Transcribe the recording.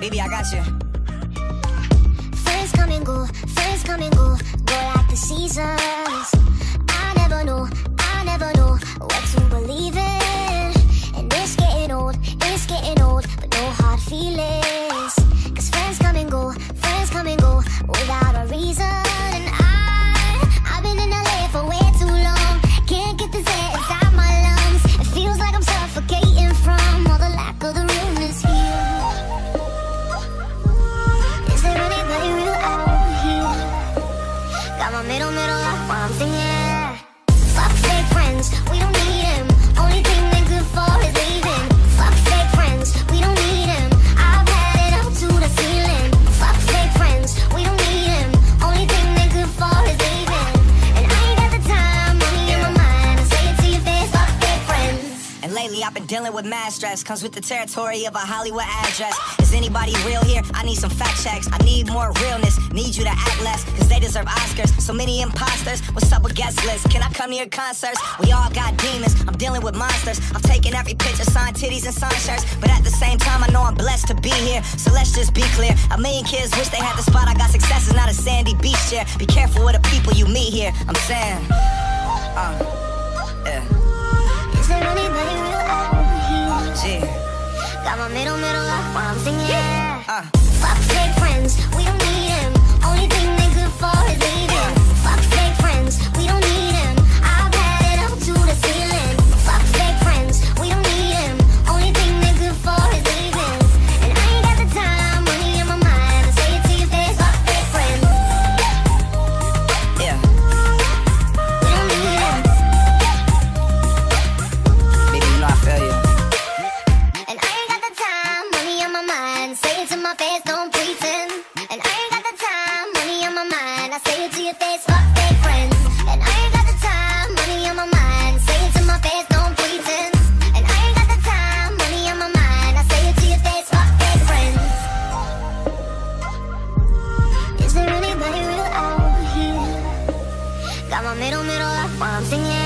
Baby, I got you. Friends come and go, friends come and go, go like the seasons. I never know, I never know what to believe in. And it's getting old, it's getting old, but no hard feelings. Cause friends come and go, friends come and go without a reason. Middle, middle life while I'm singing. Fuck fake friends, we don't need him. Only thing I've been dealing with mad stress. Comes with the territory of a Hollywood address. Is anybody real here? I need some fact checks. I need more realness. Need you to act less, cause they deserve Oscars. So many imposters. What's up with guest lists? Can I come to your concerts? We all got demons. I'm dealing with monsters. I've taken every picture, signed titties and signed shirts. But at the same time, I know I'm blessed to be here. So let's just be clear. A million kids wish they had the spot. I got success is not a sandy beach chair. Be careful with the people you meet here. I'm saying. Uh, yeah. While I'm singing. Uh. Fuck fake friends, we don't need him. Only thing while I'm singing.